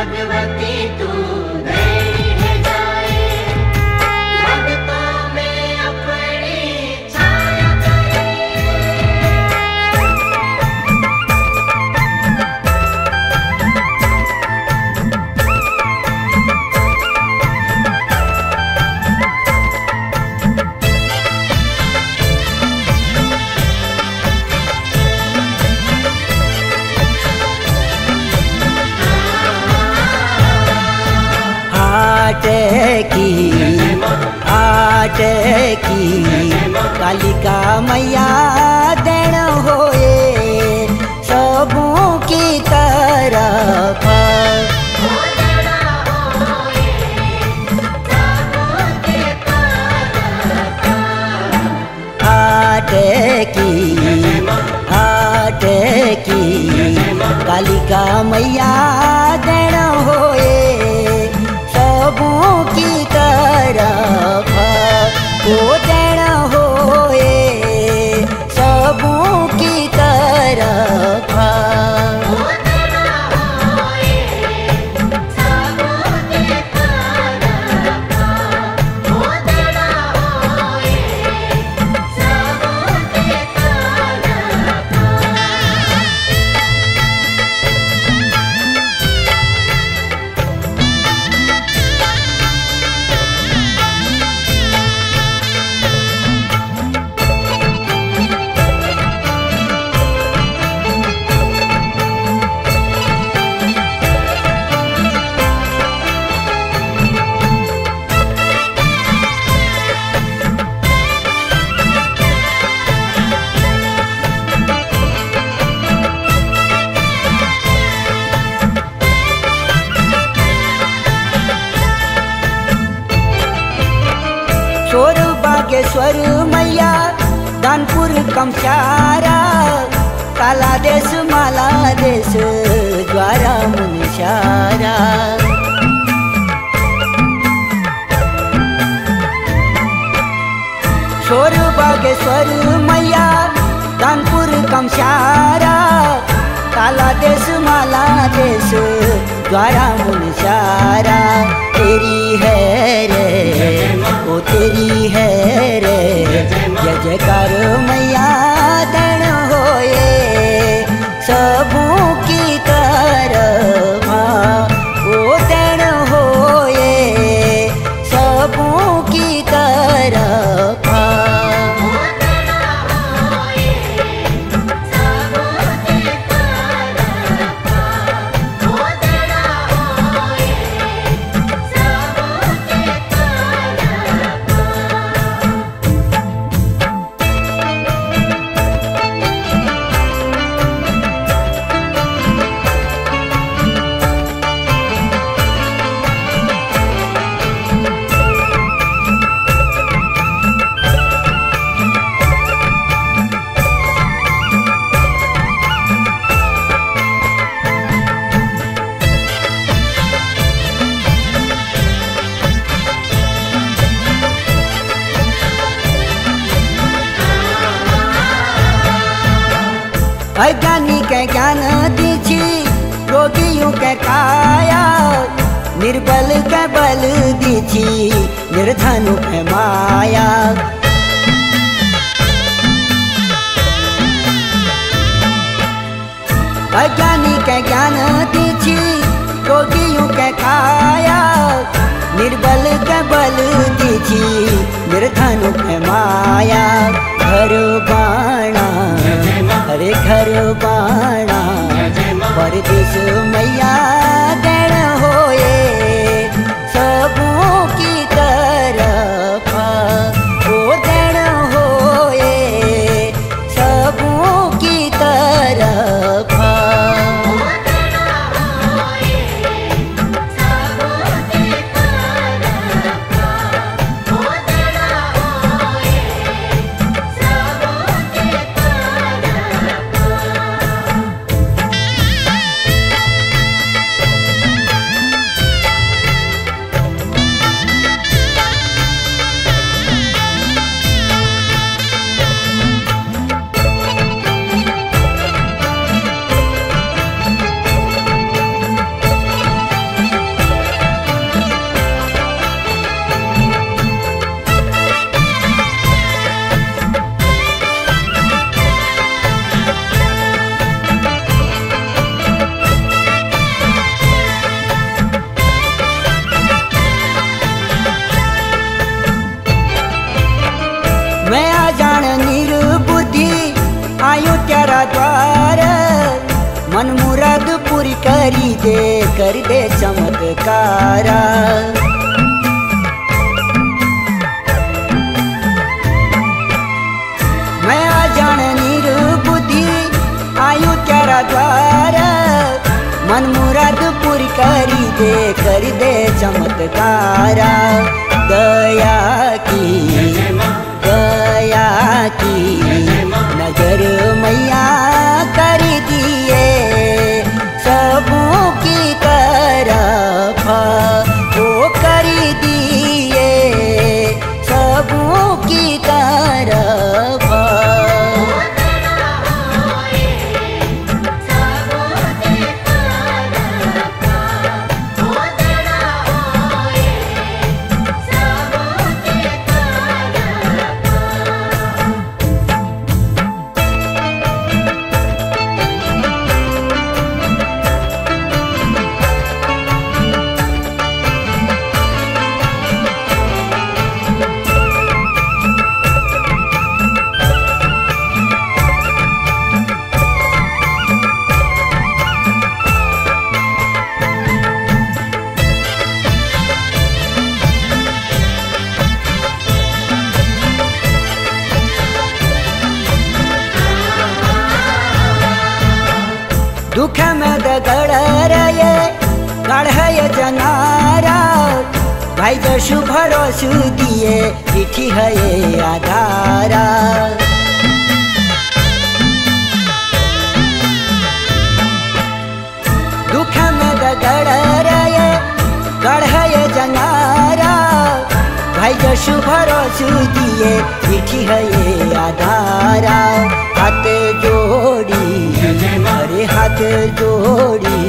भगवती तू की हाट की, कालिका मैया देण होए सबों की तरफ़। हाट की हाट की, कालिका मैया बागेश्वर मैया दानपुर कमचारा, काला देश, माला देश द्वारा मुनशारा। चोर बागेश्वर मैया दानपुर कमचारा, काला देश, माला देश द्वारा मुनशारा। तेरी है रे, ओ तेरी है जय जयकार अज्ञानी के ज्ञान दीछी, रोगियों के काया, निर्बल के बल दीछी, निर्धनु के माया। अज्ञानी के ज्ञान दीछी, रोगियों के काया, निर्बल के बल दीछी, निर्धनु के माया। बाणा परदेश द्वार। मन मुराद पूरी करी दे कर दे चमत्कारा। मैं आ जान निरुबुद्धि आयु तेरा द्वार। मन मुराद पूरी करी दे कर दे चमत्कारा। दया की दया வருமையா जशु भरोसु दिए चिठी है आधारा। दुख में दगड़ रहे गढ़य जनारा भाई जशु भरोसु दिए चिठी है आधारा। हाथ जोड़ी अरे हाथ जोड़ी